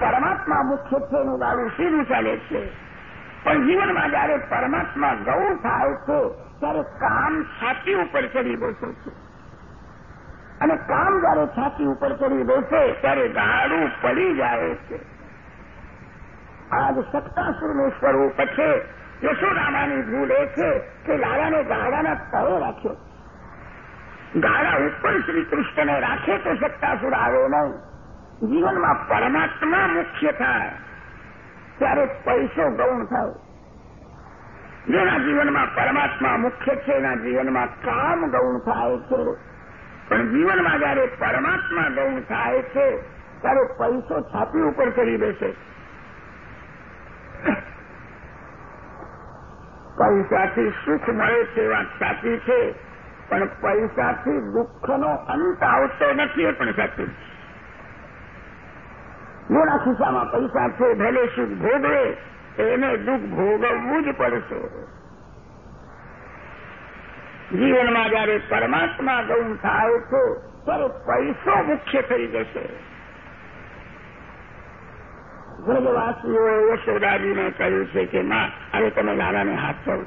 પરમાત્મા મુખ્ય છે ગાડું સીધું ચાલે છે? પણ જીવનમાં જયારે પરમાત્મા ગૌર થાય છે, ત્યારે કામ છાતી ઉપર ચડી બેસે છે. અને કામ જયારે છાતી ઉપર ચડી બેસે, ત્યારે ગાડું પડી જાય છે. આજ સત્તાસુરનું સ્વરૂપ છે યશોરામાની ભૂલ એ છે કે લાલાને ગાડાના તળે રાખ્યો. ગાડા ઉપર શ્રી કૃષ્ણને રાખે તો સત્તાસુર આવે નહીં. જીવનમાં પરમાત્મા મુખ્ય થાય, ત્યારે પૈસો ગૌણ થાય જેના જીવનમાં પરમાત્મા મુખ્ય છે, એના જીવનમાં કામ ગૌણ થાય છે. પણ જીવનમાં જયારે પરમાત્મા ગૌણ થાય છે, ત્યારે પૈસો છાતી ઉપર કરી દેશે પૈસાથી સુખ મળે છે વાત સાચી છે, પણ પૈસાથી દુઃખનો અંત આવતો નથી એ પણ સાચું જેના ખિસ્સામાં પૈસા છે, ભલે સુખ ભોગવે, એને દુઃખ ભોગવવું જ પડશે. જીવનમાં જયારે પરમાત્મા ગૌણ થાવ છો, ત્યારે પૈસો મુખ્ય થઈ જશે. વ્રજવાસીઓએ યશોદાજીને કહ્યું છે કે, માં, હવે તમે લાલાને હાથ ધરો.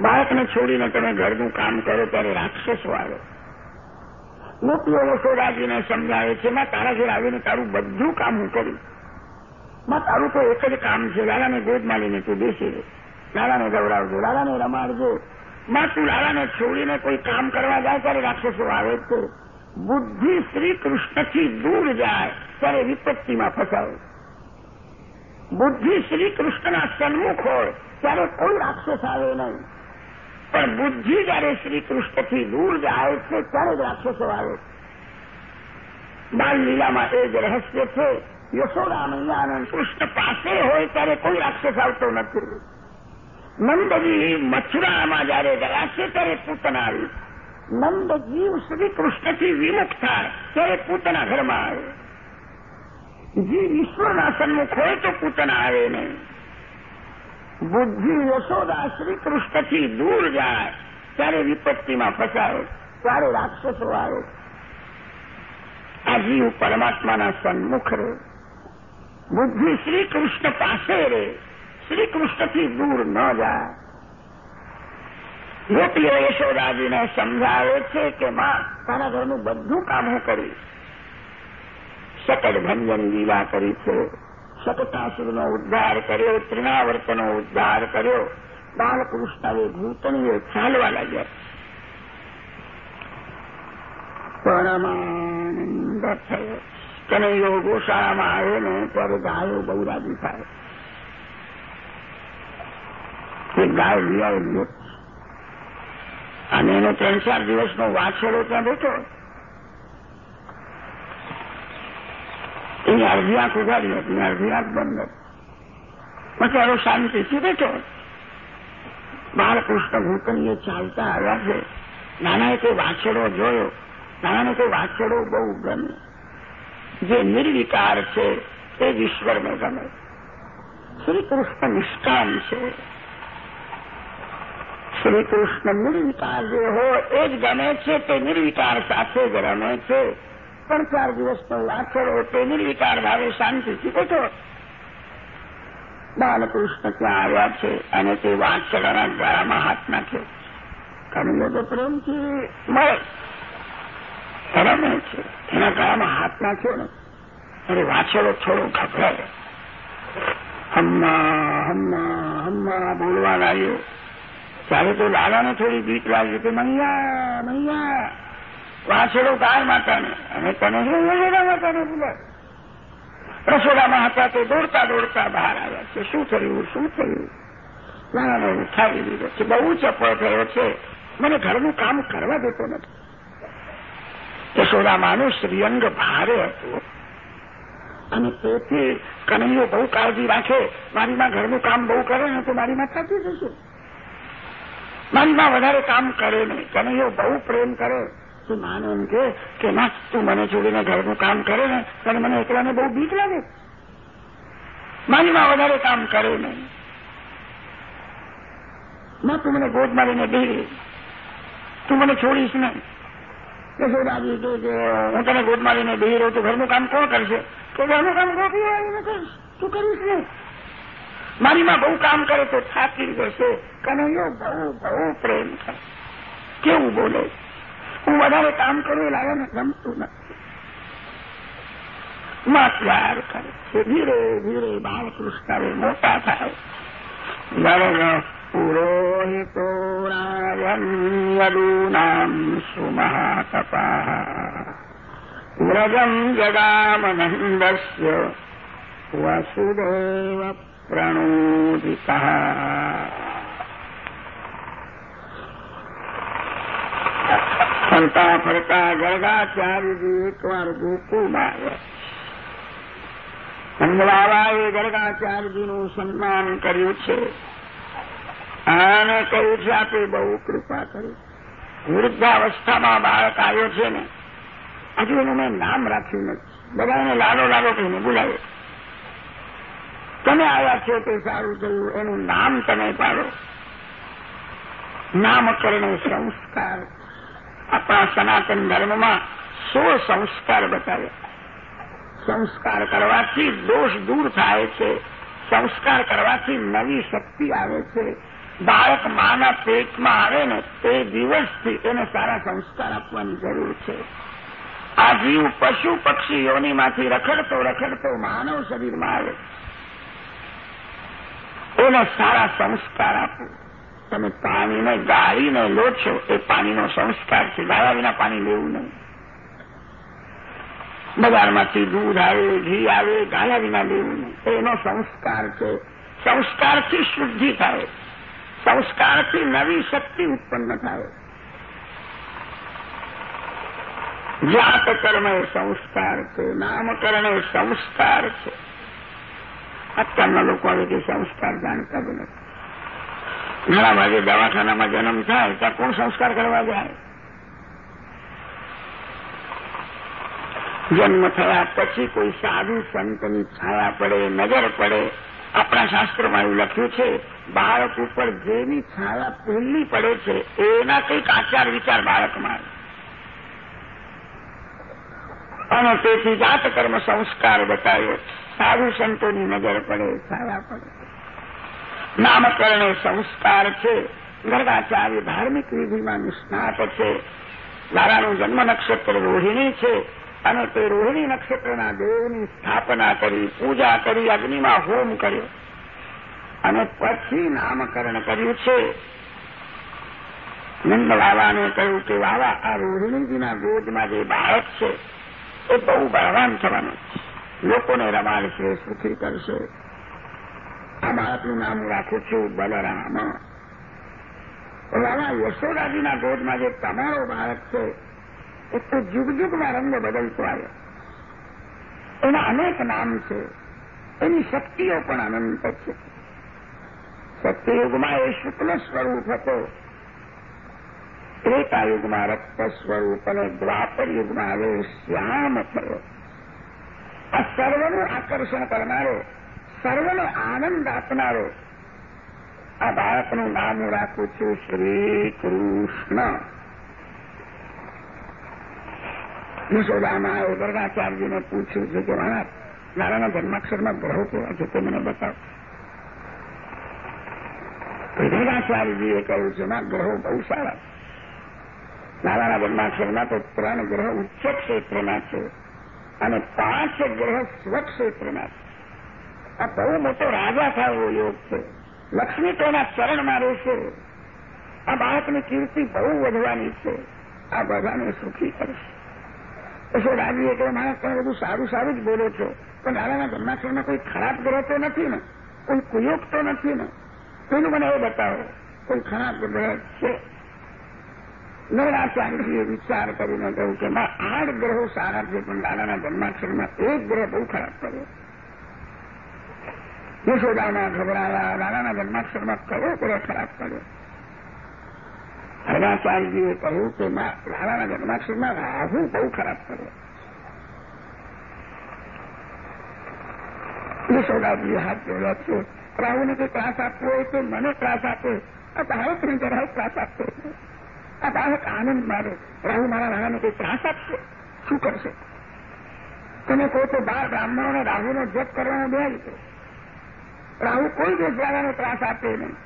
બાળકને છોડીને તમે ઘરનું કામ કરો, ત્યારે રાક્ષસો આવે. ગોપીઓ યશોદાજીને સમજાવે છે, માં, તારા ઘેર આવીને તારું બધું કામ હું કરું. માં, તારું તો એક જ કામ છે, લાલાને ગોદમાં લઈને તું બેસી લાલાને ગવડાવજો લાલાને રમાડજો. માં, તું લાલાને છોડીને કોઈ કામ કરવા જાય ત્યારે રાક્ષસો આવે છે. બુદ્ધિ શ્રી કૃષ્ણથી દૂર જાય, ત્યારે વિપત્તિમાં ફસાવે. બુદ્ધિ શ્રી કૃષ્ણના સન્મુખ હોય, ત્યારે કોઈ રાક્ષસ આવે નહીં. પણ બુદ્ધિ જયારે શ્રી દૂર જાય છે, ત્યારે જ રાક્ષસો આવે છે. બાલલીલામાં એ જ રહસ્ય છે, યશોદા મૈયાનંદ કૃષ્ણ પાસે હોય ત્યારે કોઈ રાક્ષસ આવતો નથી. નંદજી મથુરામાં જયારે છે ત્યારે પૂતના આવી. નંદજીવ શ્રી કૃષ્ણથી વિમુખ થાય, ત્યારે પૂતના ઘરમાં આવે. જીવ ઈશ્વરના સન્મુખ હોય તો પૂતના આવે નહીં. બુદ્ધિ યશોદા શ્રી કૃષ્ણથી દૂર જાય, ત્યારે વિપત્તિમાં ફસાયો, ત્યારે રાક્ષસો આવ્યો આ જીવ પરમાત્માના સન્મુખ રહે બુદ્ધિ શ્રી કૃષ્ણ પાસે રહે શ્રી કૃષ્ણથી દૂર ન જાય. ગોપીઓ યશોદાજીને સમજાવે છે કે માં, તારા ઘરનું બધું કામ હું કરીશ. સકળ ભંજન લીલા કરી છે. શકટાસુરનો ઉદ્ધાર કર્યો ત્રિનાવર્તનો ઉદ્ધાર કર્યો. બાલકૃષ્ણએ ભૂતણીએ ચાલવા લાગ્યા. પરમાનંદ થયો. કનૈયો ગોશાળામાં આવે ને ત્યારે ગાયો બહુ રાજી થાય તે ગાય. લઈ આવેલી અને એનો ત્રણ ચાર દિવસનો વાછેડો ત્યાં બેઠો. એની અડધી આંખ ઉગાડી હતી અડધી આંખ બંધ હતી પછી શાંતિથી બેઠો. બાળકૃષ્ણ ભૂકનીએ ચાલતા આવ્યા છે. નાનાએ કોઈ વાછેડો જોયો. નાનાને કોઈ વાછેડો બહુ ગમે જે નિર્વિકાર છે જ ઈશ્વરને ગમે. શ્રી નિષ્કામ છે. શ્રી નિર્વિકાર જે હોય એ જ ગમે છે, તે નિર્વિકાર સાથે જ રમે છે. પણ ચાર વાછરો તે નિર્વિકાર ભાવે શાંતિથી બેઠો. બાલકૃષ્ણ ત્યાં આવ્યા છે અને તે વાછડાના દ્વારામાં હાથ નાખ્યો. કનૈયો તો પ્રેમથી મળે. રમે છે. એના ગળામાં હાથ નાખ્યો ને અરે વાછળો થોડો ગભરાયો. હમ્મા હમ્મા હમ્મા, બોલવા લાગ્યો. ત્યારે તો લાલાને થોડી બીક લાગી કે, મૈયા મૈયા. વાછડો ગાય માતાને. અને તને શું યશોદા માતાને બોલાય રસોડામાં હતા તો દોડતા દોડતા બહાર આવ્યા છે. શું થયું? શું થયું? લાલાને ઉઠાવી દીધો છે. બહુ ચપળ થયો છે. મને ઘરનું કામ કરવા દેતો નથી. યશોદામાનું શ્રીઅંગ ભારે હતું. અને તેથી કનૈયો બહુ કાળજી રાખે. મારી માં ઘરનું કામ બહુ કરે ને તો મારી માં થતી જશે. મારી માં વધારે કામ કરે નહીં. કનૈયો બહુ પ્રેમ કરે. તો માનો એમ કે કે ના, તું મને છોડીને ઘરનું કામ કરે ને ત્યારે મને એકલાને બહુ બીક લાગે. મારી વધારે કામ કરે નહીં. ના, તું મને ગોદ મારીને બેરી તું મને છોડીશ નહીં. યશોદાજી કે કે, હું તને ગોદ મારીને બેહી રહું છું ઘરનું કામ કોણ કરશે? તો ઘરનું કામ ગોપી આવીને કરીશ? તું કરીશ ને મારી માં બહુ કામ કરે તો થાકી જશે. કનૈયો બહુ બહુ પ્રેમ કરે કેવું બોલે? હું વધારે કામ કરું એ લાગે ગમતું નથી. માં પ્યાર કરે છે. ધીરે ધીરે બાળકૃષ્ણ મોટા થાય. પુરોહિતો રાજન્યદૂનામ સુમહાતપા વ્રજમ જગામનંદસ્ય વસુદેવ પ્રણોદિતા. ફરતા ફરતા ગરગાચાર્યજી એકવાર ગોકુળમાં આવ્યા નંદબાબાએ ગરગાચાર્યજીનું સન્માન કર્યું છે. આને કહ્યું છે, આપે બહુ કૃપા કરી. વૃદ્ધાવસ્થામાં બાળક આવ્યો છે ને, હજુ એનું મેં નામ રાખ્યું નથી. બધાને લાલો લાલો કહીને બોલાવ્યો. તમે આવ્યા છો તે સારું થયું, એનું નામ તમે પાડો. નામકરણ સંસ્કાર આપણા સનાતન ધર્મમાં સો સંસ્કાર બતાવ્યા સંસ્કાર કરવાથી દોષ દૂર થાય છે. સંસ્કાર કરવાથી નવી શક્તિ આવે છે. બાળક માના પેટમાં આવે ને તે દિવસથી એને સારા સંસ્કાર આપવાની જરૂર છે. આ જીવ પશુ પક્ષી યોનીમાંથી રખડતો રખડતો માનવ શરીરમાં આવે. એને સારા સંસ્કાર આપો. તમે પાણીને ગાળીને લો છો, એ પાણીનો સંસ્કાર છે. ગાળા વિના પાણી લેવું નહીં. બજારમાંથી દૂધ આવે, ઘી આવે, ગાળા વિના લેવું નહીં. એનો સંસ્કાર છે. સંસ્કારથી શુદ્ધિ થાય. સંસ્કારથી નવી શક્તિ ઉત્પન્ન થાય. જાત કર્મ એ સંસ્કાર છે નામકરણ એ સંસ્કાર છે. અત્યારના લોકો હવે કે સંસ્કાર જાણતા જ નથી. ભાગે દવાખાનામાં જન્મ થાય ત્યાં કોણ સંસ્કાર કરવા જાય? જન્મ થયા પછી કોઈ સાધુ સંતની છાયા પડે, નજર પડે. આપણા શાસ્ત્રમાં એવું લખ્યું છે, બાળક ઉપર જેની છાયા પહેલી પડે છે, એના કંઈક આચાર વિચાર બાળકમાં. અને તેથી જાત કર્મ સંસ્કાર બતાવ્યો સાધુ સંતોની નજર પડે, છાયા પડે. નામકરણ સંસ્કાર છે ગર્ભાચાર્ય ધાર્મિક વિધિમાં નિષ્ણાત છે. લારાનું જન્મ નક્ષત્ર રોહિણી છે અને તે રોહિણી નક્ષત્રના દેવની સ્થાપના કરી, પૂજા કરી, અગ્નિમાં હોમ કર્યો. અને પછી નામકરણ કર્યું છે. નંદ બાબાને કહ્યું કે બાબા આ રોહિણીજીના ગોદમાં જે બાળક છે, એ બહુ બળવાન થવાનું છે. લોકોને રમાડશે, સુખી કરશે. આ બાળકનું નામ રાખું છું બલરામ. રાણા યશોદાજીના ગોદમાં જે તમારો બાળક છે, એ તો જુગ જુગમાં રંગ બદલતો આવ્યો. એના અનેક નામ છે. એની શક્તિઓ પણ અનંત છે. સત્યયુગમાં એ શુક્લ સ્વરૂપ હતો. ત્રેતાયુગમાં રક્ત સ્વરૂપ અને દ્વાપર યુગમાં હવે શ્યામ થયો. આ સર્વનું આકર્ષણ કરનારો સર્વને આનંદ આપનારો. આ બાળકનું નામ રાખું છું શ્રી કૃષ્ણ. યશોદામાં ઉદરનાચાર્યજીને પૂછ્યું છે કે મહારાજ નારાયણના જન્માક્ષરમાં ગ્રહો કેવા છે તે મને બતાવો. ઉદરનાચાર્યજીએ કહ્યું છે ના, ગ્રહો બહુ સારા નારાયણના જન્માક્ષરમાં તો ત્રણ ગ્રહ ઉચ્ચ ક્ષેત્રના છે અને પાંચ ગ્રહ સ્વક્ષેત્રના છે. આ બહુ મોટો રાજા થાય યોગ છે. લક્ષ્મી તો એના ચરણમાં રહેશે. આ બાળકની કીર્તિ બહુ વધવાની છે. આ બધાને સુખી કરશે. યશોદાજીએ એટલે માણસ તમે બધું સારું સારું જ બોલો છો. પણ દાદાના જન્માક્ષરમાં કોઈ ખરાબ ગ્રહ તો નથી ને? કોઈ કુયોગ તો નથી ને? તેનું મને એ બતાવો, કોઈ ખરાબ ગ્રહ છે? નવરાચાર્યજીએ વિચાર કરીને કહ્યું કે આઠ ગ્રહો સારા છે, પણ દાદાના જન્માક્ષરમાં એક ગ્રહ બહુ ખરાબ કર્યો. યશોદામાં ગભરાયા દાદાના જન્માક્ષરમાં કયો કરો ખરાબ કર્યો હરાચાર્યજીએ કહ્યું કે લાલાના જન્માક્ષરમાં રાહુ બહુ ખરાબ કર્યો યશોદાજીએ હાથ જોડ્યા છે રાહુને કોઈ ત્રાસ આપવો હોય તો મને ત્રાસ આપે આ ભારતને જરાય ત્રાસ આપતો આ બાળક આનંદ મારે રાહુ મારા નાનાને કોઈ ત્રાસ આપશે શું કરશે તમે કહો તો બાર બ્રાહ્મણોને રાહુનો જપ કરવાનો બે રીતે રાહુ કોઈ દેશવાળાનો ત્રાસ આપે નહીં.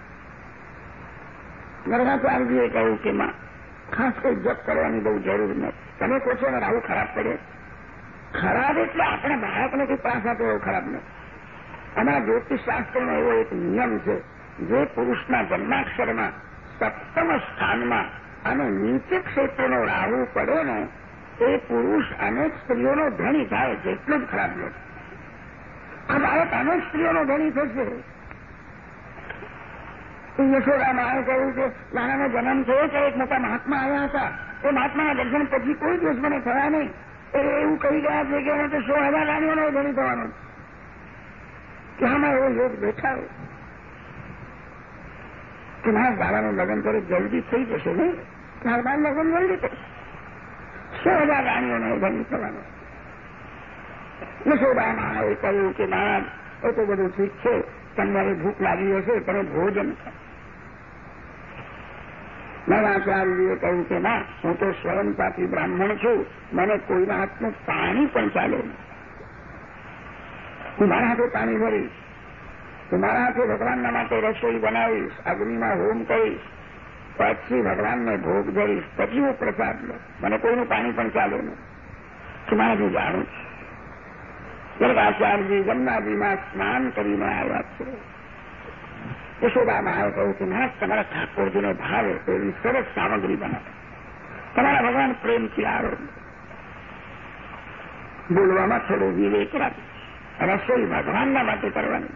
નર્મદાચાર્યજીએ કહ્યું કે માં, ખાસ કોઈ જપ કરવાની બહુ જરૂર નથી. તમે કહો છો ને આવું ખરાબ પડે. ખરાબ એટલે આપણે બાળકને કોઈ ત્રાસ આપે એવો ખરાબ નથી. અમારા જ્યોતિષશાસ્ત્રનો એવો એક નિયમ છે, જે પુરુષના જન્માક્ષરમાં સપ્તમ સ્થાનમાં અને નીચે ક્ષેત્રનો રાહુ પડે ને, એ પુરુષ અનેક સ્ત્રીઓનો ધણી થાય છે એટલો જ ખરાબ નથી. આ બાળક અનેક સ્ત્રીઓનો ધણી થશે. યશોદામાં કહ્યું કે નાનાનો જન્મ થયો ત્યારે એક મોટા મહાત્મા આવ્યા હતા. એ મહાત્માના દર્શન પછી કોઈ દિવસ મને થયા નહીં. એ એવું કહી ગયા છે કે એને તો સો હજાર રાણીઓનો ધણી થવાનો. કે આમાં એવો યોગ બેઠા કે મારા બાળાનું લગ્ન કરે જલ્દી થઈ જશે નહીં. મારા બાળ લગ્ન જલ્દી થશે સો હજાર રાણીઓનો ધણી થવાનો. યશોદામાં એ કહ્યું કે, મહારાજ, એ તો બધું ઠીક છે તમને ભૂખ લાગી હશે તમે ભોજન નવાચાર્યજીએ કહ્યું કે, ના, હું તો સ્વયંપાથી બ્રાહ્મણ છું, મને કોઈના હાથનું પાણી પણ ચાલે હું મારા હાથે પાણી ભરીશ હું મારા હાથે ભગવાનના માટે રસોઈ બનાવીશ, અગ્નિમાં હોમ કરીશ, પછી ભગવાનને ભોગ ધરીશ, પછી હું પ્રસાદ લઉં, મને કોઈનું પાણી પણ ચાલે નહીં. કે મારાથી જાણું છું. ગર્ગાચાર્યજી જમનાજીમાં સ્નાન કરીને આવ્યા છે. યશોદામાં આવે કહું કે મહારાજ તમારા ઠાકોરજીને ભાવે એવી સરસ સામગ્રી બનાવે. તમારા ભગવાન પ્રેમથી આવે. બોલવામાં થોડો વિવેક રાખે. રસોઈ ભગવાનના માટે કરવાની.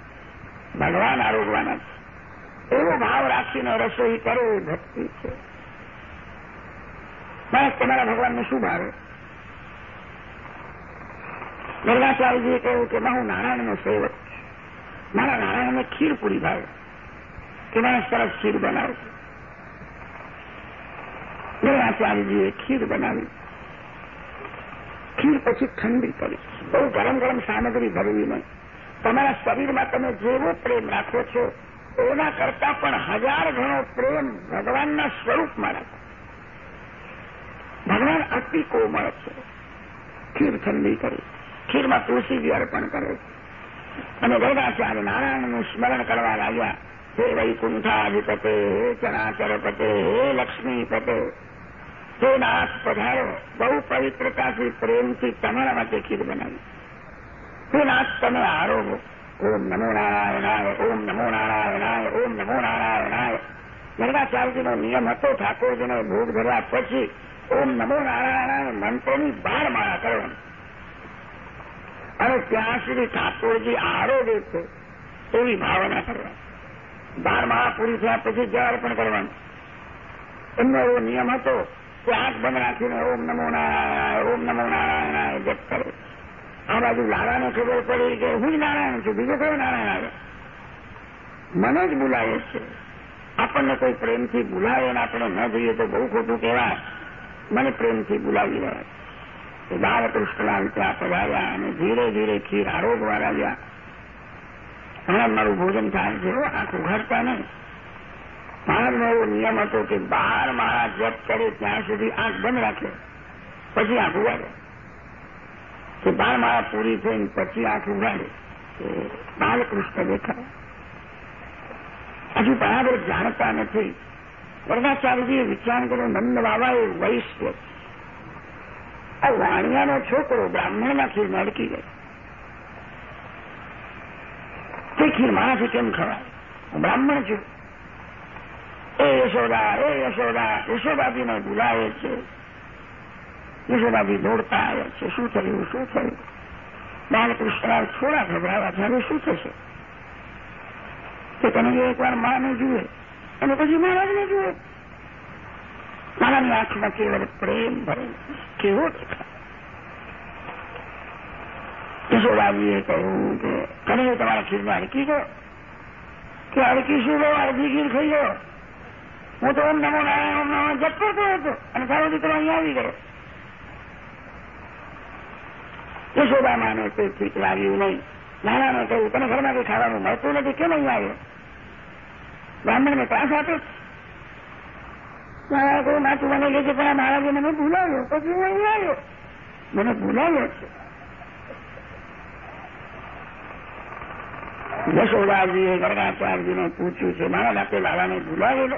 ભગવાન આરોગવાના છે. એવો ભાવ રાખીને રસોઈ કરો એ ભક્તિ છે. બસ, તમારા ભગવાનને શું ભાવે? ગર્ગાચાર્યજીએ કહ્યું કે હું નારાયણનો સેવક મારા નારાયણને ખીર પૂરી ભાવે. કે મને સરસ ખીર બનાવે ગર્ગાચાર્યજીએ ખીર બનાવી. ખીર પછી ઠંડી પડી. બહુ ગરમ ગરમ સામગ્રી ભરવી નહીં. તમારા શરીરમાં તમે જેવો પ્રેમ રાખો છો એના કરતા પણ હજાર ગણો પ્રેમ ભગવાનના સ્વરૂપમાં રાખો. ભગવાન અતિ કોમળ છે. ખીર ઠંડી કરી ખીરમાં તુલસીજી અર્પણ કરે છે. અને ગર્ગાચાર્ય નારાયણનું સ્મરણ કરવા લાગ્યા, હે વૈકુંઠાધિપતે, હે ચરાચરપતે, હે લક્ષ્મીપતે, હે નાથ પધારો, બહુ પવિત્રતાથી પ્રેમથી તમારા માટે ખીર બનાવી. હે નાથ, તમે આરોગો ઓમ નમો નારાયણાય, ઓમ નમો નારાયણાય, ઓમ નમો નારાયણાય. ગરગાચાર્યજીનો નિયમ હતો, ઠાકોરજીને ભોગ ધર્યા પછી ઓમ નમો નારાયણાય મંત્રની બાર માળા કરવાની. અને ત્યાં સુધી ઠાકોરજી આરોગ્ય છે, એવી ભાવના કરવાની બાર માળા પૂરી થયા પછી જળ પણ કરવાનું. એમનો એવો નિયમ હતો કે આંખ બંધ રાખીને ઓમ નમો ઓમ નમો નારાયણ, જપ કરે. આ બાજુ લારાને ખબર પડી કે હું જ નારાયણ છું, બીજો કયો નારાયણ આવે? મને જ બોલાવે છે. આપણને કોઈ પ્રેમથી બોલાવે ને આપણે ન જોઈએ તો બહુ ખોટું કહેવાય. મને પ્રેમથી બોલાવી રહ્યા એ બાળકૃષ્ણલાલ ત્યાં પધાર્યા અને ધીરે ધીરે ખીર આરોગવા લાગ્યા હમણાં મારું ભોજન થાય છે આખું ઘરતા નહીં મહારાજનો એવો નિયમ હતો કે બાર મારા જપ કરે ત્યાં સુધી આંખ બંધ રાખે પછી આંખ ઉગાડે કે બાર મારા પૂરી થઈને પછી આંખ ઉગાડે બાલકૃષ્ણ દેખાય હજુ બરાબર જાણતા નથી વરદાચાર્યજીએ વિચાર કર્યો નંદ બાબાએ વૈશ્ય આ વાણિયાનો છોકરો બ્રાહ્મણના ખીરમાં અડકી ગયો. તે ખીર મારાથી કેમ ખવાય? હું બ્રાહ્મણ છું. એ યશોદા એ યશોદા, યશોદાજીને બોલાવે છે. યશોદાજી દોડતા આવે છે. શું થયું? શું થયું? બાલકૃષ્ણ થોડા ગભરાવા હવે શું થશે? કે તમે એકવાર માને જુએ અને પછી મહારાજને જુએ મારાની આંખમાં કેવળ પ્રેમ ભરે કેવો દેખાય યશોદાજીએ કહ્યું કે તમે તમારા ખીરમાં અડકી ગયો કે અડકી શું અડધી ખીર થઈ ગયો હું તો ઓમ નમો નારાયણ ઓમ નમો હતો અને તારો દીકરો અહીંયા આવી ગયો યશોદામાને તે ઠીક લાગ્યું નહીં નાનાને કહ્યું તને ઘરમાં કઈ ખાવાનું મળતું નથી કેમ અહીંયા આવ્યો બ્રાહ્મણને ત્રાસ આપે મારા કોઈ મને લે છે પણ આ મહારાજે મને ભૂલાવ્યો પછી હું અહીં આવ્યો. મને ભૂલાવ્યો છે. યશોદાજીએ ગરગાચાર્યજીને પૂછ્યું છે, મારા બાપે લાલાને ભૂલાવેલો?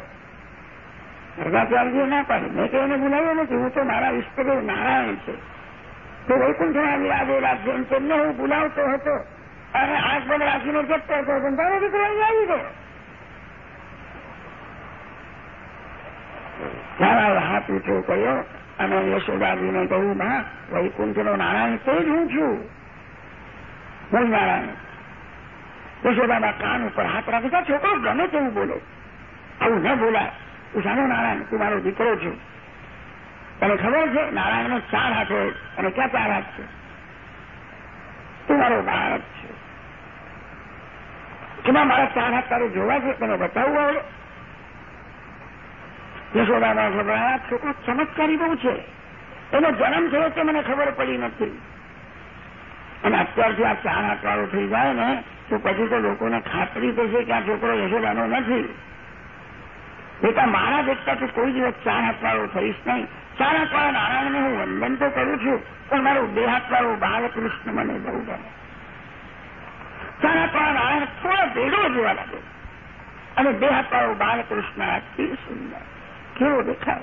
ગરગાચાર્યજીએ ના પાડી. મેં કહીને ભૂલાવ્યો નથી. હું તો મારા ઈષ્ટદેવ નારાયણ છે. તો વૈકુંઠના વિરાજે રાખજો તેમને હું ભૂલાવતો હતો. અને આંખ બંધ રાખીને જતો હતો. પણ તારો દીકરો અહીં આવી ગયો. મારા હાથ ઊંચો કર્યો અને યશોદાજીને કહ્યું માં, વૈકુંઠનો નારાયણ તે જ હું છું? હું નારાયણ. યશોદાના કાન ઉપર હાથ રાખતા છોકરો ગમે તેવું બોલો. આવું ન બોલાય. તું સાનો નારાયણ, તું મારો દીકરો છું. તને ખબર છે, નારાયણનો ચાર હાથ હોય અને ક્યાં ચાર હાથ છે? તું મારો બાળક છે. એમાં મારા ચાર હાથ તારું જોવા છે? તને બતાવવું આવડે? યશોદામાં ખબર છોકરો ચમત્કારી બહુ છે. એનો જન્મ થયો તે મને ખબર પડી નથી. અને અત્યારથી આ વાળો થઈ જાય ને, તો પછી તો લોકોને ખાતરી થશે કે આ છોકરો યશોદાનો નથી. બેટા મારા દેખતા તો કોઈ દિવસ ચાર હાથ થઈશ નહીં. ચાર હાથ નારાયણને હું વંદન તો કરું છું, પણ મારો બે હાથ વાળો બાલકૃષ્ણ મને બહુ ગમે. ચાર હાથ વાળા નારાયણ થોડો ભેડો જોવા લાગ્યો અને બે હાથ વાળો બાલકૃષ્ણ અતિ સુંદર. કેવો દેખાય.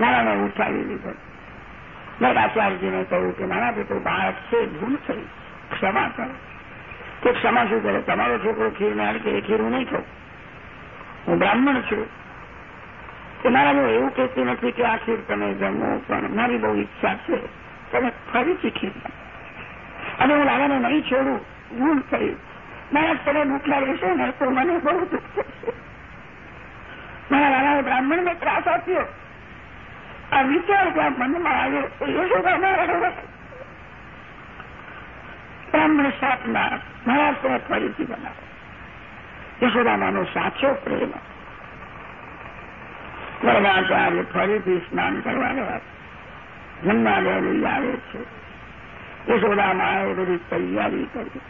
નાણાને ઉઠાવી લીધો. ગર્ગાચાર્યજીને કહ્યું કે મારા બેટો બાળક છે, ભૂલ થઈ. ક્ષમા કરો. કે ક્ષમા શું કરે? તમારો છોકરો ખીર ને કે ખીર હું નહીં ખાઉં. હું બ્રાહ્મણ છું. કે મારા હું એવું કહેતી નથી કે, આ ખીર તમે જમો, પણ મારી બહુ ઈચ્છા છે. તમે ફરીથી ખીર અને હું લાલાને નહીં છોડું. ભૂલ થઈ. મારા તમે ભૂખ લાગે છે ને, તો મને બહુ દુઃખ થશે. મારા લાલાએ બ્રાહ્મણને ત્રાસ આપ્યો. આ વિચાર જ્યાં મનમાં આવ્યો, એ યશોદા મારા બ્રાહ્મણ સાપના મારા તમે ફરીથી બનાવો યશોદામાનો સાચો પ્રેમ વરદાચાર્ય ફરીથી સ્નાન કરવા ગયા જન્માલય લઈ આવે છે. યશોદામાએ બધી તૈયારી કરી.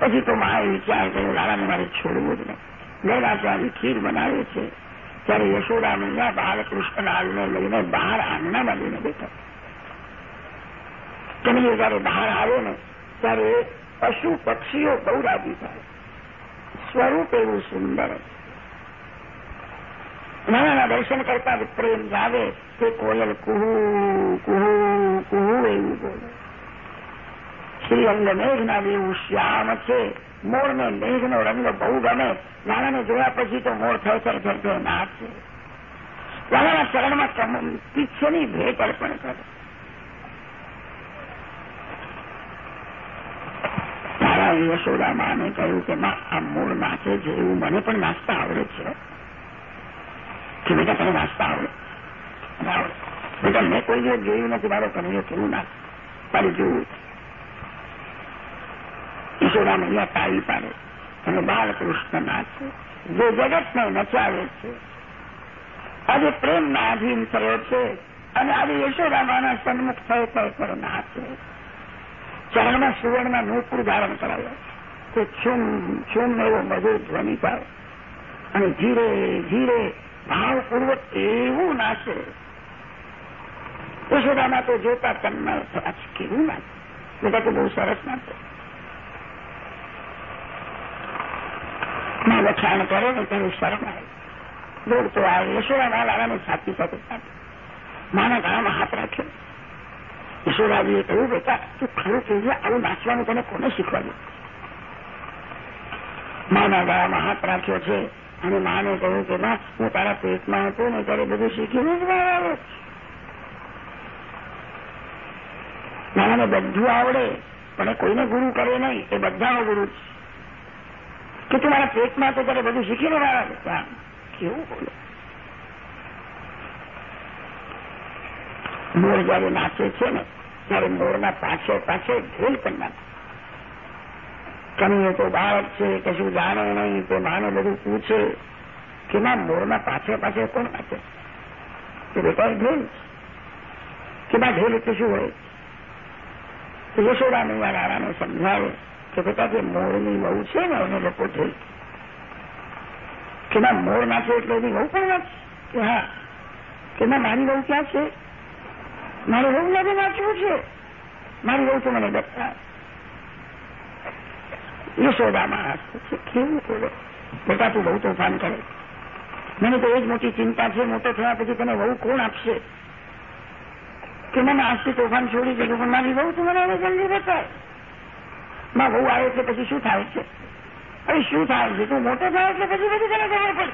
પછી તો માએ વિચાર કર્યો, લાલાને મારે છોડવું જ નહીં ગરગાચાર્ય ખીર બનાવે છે. ત્યારે યશોદા મૈયા બાલકૃષ્ણ આવીને લઈને બહાર આંગણામાં લઈને બેઠા. કનૈયો જયારે બહાર આવે ને, ત્યારે પશુ પક્ષીઓ બહુ રાજી થાય. સ્વરૂપ એવું સુંદર નાના દર્શન કરતા પ્રેમ જાવે તે કોયલ કુહુ કુહુ કુહુ એવું બોલે. શ્રી અંગ મેઘના જેવું શ્યામ છે મોરને મેઘનો રંગ બહુ ગમે નાનાને જોયા પછી તો મોર થરથર થરથર નાચે નાનાના ચરણમાં તીક્ષની ભેટ અર્પણ કરે તારા યશોદા માને કહ્યું કે માં આ મૂળ નાચે છે એવું મને પણ નાચતા આવડે છે કે બેટા તને નાચતા આવડે બેટા મેં કોઈ દિવસ જોયું નથી મારો કનૈયો કેવું નાચ તારે જોવું યશોદા મૈયા તાળી પાડે અને બાલકૃષ્ણ નાચે. જે જગતને નચાવે છે. આજે પ્રેમના આધીન થયો છે અને આજે યશોદામાના સન્મુખ થયો થયો પર નાચે. ચરણમાં સુવર્ણના નોકરું ધારણ કરાવ્યા તો છુમ છુમ એવો મધુર ધ્વનિ પાડે. અને ધીરે ધીરે ભાવપૂર્વક એવું નાચે. યશોદામાં તો જોતા તન્મય કેવું નાચે? બધા તો બહુ સરસ નાચે. માં લખાણ કરે ને તેનું શરમ આવે દોડતો આવે લાલાને છાતી સાથે સાથે માના ગાળામાં હાથ રાખ્યો યશોરાજીએ કહ્યું, બેટા, તું ખરું થઈ ગયા આવું નાચવાનું તને કોને શીખવાડ્યું? માના ગાળામાં હાથ રાખ્યો છે અને માને કહ્યું કે, ના, હું તારા પેટમાં હતો ને ત્યારે બધું શીખીને જ બહાર આવ્યો બધું આવડે, પણ કોઈને ગુરુ કરે નહીં, એ બધાનો ગુરુ છે. કે તમારા પેટમાં તો ત્યારે બધું શીખીને બહાર આવ્યો કેવું બોલે? મોર જયારે નાચે છે ને, ત્યારે મોરના પાછળ પાછળ ઢોલ પણ નાખે. કનૈયો તો બાળક છે, કશું જાણે નહીં, તો માને બધું પૂછે કે ના, મોરના પાછળ પાછળ કોણ નાચે? તો બેટા ઢોલ. કે ના, ઢોલ એટલે શું હોય? યશોદા મૈયા રાણાને સમજાવે. કે બેટા, જે મોરની વહુ છે ને, એને લોકો જોઈ કે ના મોર નાખે એટલે એની વહુ પણ નાચ કે હા. કે ના મારી વહુ ક્યાં છે? મારી વહુ નથી નાખ્યું છે. મારી વહુ તો મને બતા યશોદામાં કેવું બોલો બેટા, તું બહુ તોફાન કરે. મને તો એ જ મોટી ચિંતા છે. મોટો થયા પછી તને વહુ કોણ આપશે? કે મને આજથી તોફાન છોડી દીધું, પણ મારી વહુ તો મને હવે જલ્દી બતાય માં બહુ આવે એટલે પછી શું થાય છે? અરે શું થાય છે? તું મોટો થાય એટલે પછી બધું તને ખબર પડે.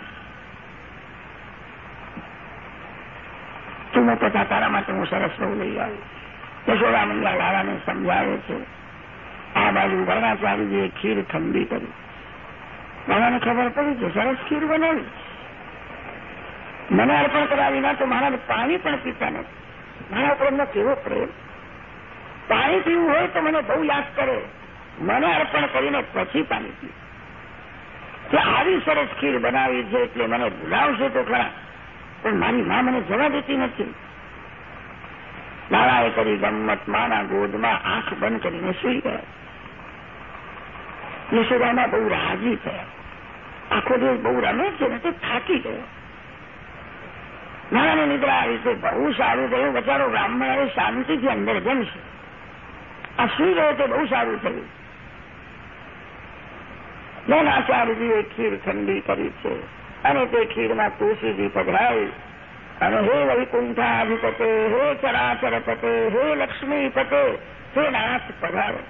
તું મોટો થા તારા માટે હું સરસ બહુ લઈ આવી. યશોદામંગા લાલાને સમજાવે છે. આ બાજુ વર્ણાચાર્યજીએ ખીર ઠંડી કરી. મારાને ખબર પડી છે સરસ ખીર બનાવી. મને અર્પણ કરાવી ના તો મારા પાણી પણ પીતા નથી. મારા ઉપર કેવો પ્રેમ? પાણી પીવું હોય તો મને બહુ યાદ કરે. મને અર્પણ કરીને પછી પાણી પીવું કે આવી સરસ ખીર બનાવી છે એટલે મને ભૂલાવશે તો ખરા. પણ મારી મા મને જવા દેતી નથી. લાલાએ કરી ગમત માના ગોદમાં આંખ બંધ કરીને સુઈ ગયા. યશોદામાં બહુ રાજી થયા. આખો દિવસ બહુ રમે છે ને તે થાકી ગયો. નાના નિદ્રા આવી છે, બહુ સારું થયું. બચારો બ્રાહ્મણ હવે શાંતિથી અંદર જમશે. આ સુઈ ગયો તે બહુ સારું થયું. જૈનાચાર્યજીએ ખીર ઠંડી કરી છે. અને તે ખીરમાં તુલસીજી પધરાવી અને હે વૈકુંઠાધિપતે, હે ચરાચર પતે હે લક્ષ્મી પતે હે નાથ પધારો.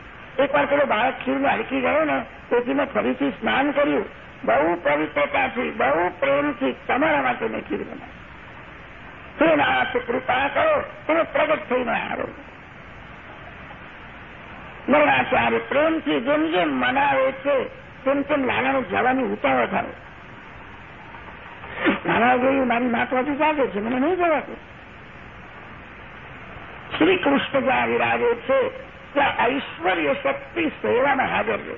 એકવાર પેલો બાળક ખીરમાં હલકી ગયો ને, તેથી મેં ફરીથી સ્નાન કર્યું. બહુ પવિત્રતાથી, બહુ પ્રેમથી તમારા માટે મેં ખીર બનાવી. હે નાથ, કૃપા કરો, તમે પ્રગટ થઈને હારો વર્ણાચાર્ય પ્રેમથી જેમ જેમ મનાવે છે તેમ તેમ લાલાને જવાની ઉતાવળ થાય? લાલા જોયું મારી નાતવાથી જાગે છે, મને નહીં જવાતું. શ્રી કૃષ્ણ જ્યાં વિરાજે છે, ત્યાં ઐશ્વર્ય શક્તિ સેવામાં હાજર છે.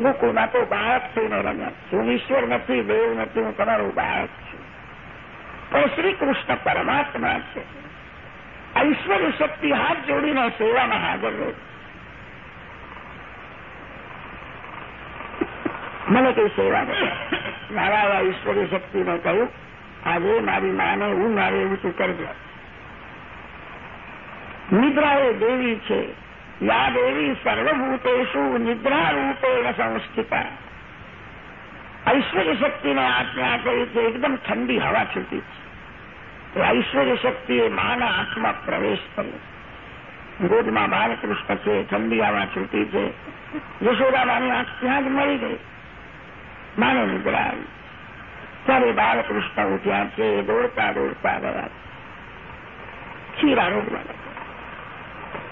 ગોકુળમાં તો બાળક થઈને રમ્યા. હું ઈશ્વર નથી, દેવ નથી, હું તમારો બાળક છું. પણ શ્રી કૃષ્ણ પરમાત્મા છે. ઐશ્વર્ય શક્તિ હાથ જોડીને સેવામાં હાજર રહે મને કઈ સેવા નથી. નારાયણ ઈશ્વરી શક્તિને કહ્યું આજે મારી માને હું મારે એવું તું કરજો. નિદ્રા એ દેવી છે. યા દેવી સર્વભૂતેશુ નિદ્રા રૂપે સંસ્થિતા ઐશ્વર્ય શક્તિને આજ્ઞા કરી છે એકદમ ઠંડી હવા છૂટી છે. એ ઐશ્વર્ય શક્તિએ માના આંખમાં પ્રવેશ કર્યો. ગોદમાં બાલકૃષ્ણ છે, ઠંડી હવા છૂટી છે. યશોદામાની આંખ ત્યાં જ મળી ગઈ. માને નિદ્રા આવી ત્યારે બાળકૃષ્ણ ઉઠ્યા છે, દોડતા દોડતા ગયા ખીર આરોગવા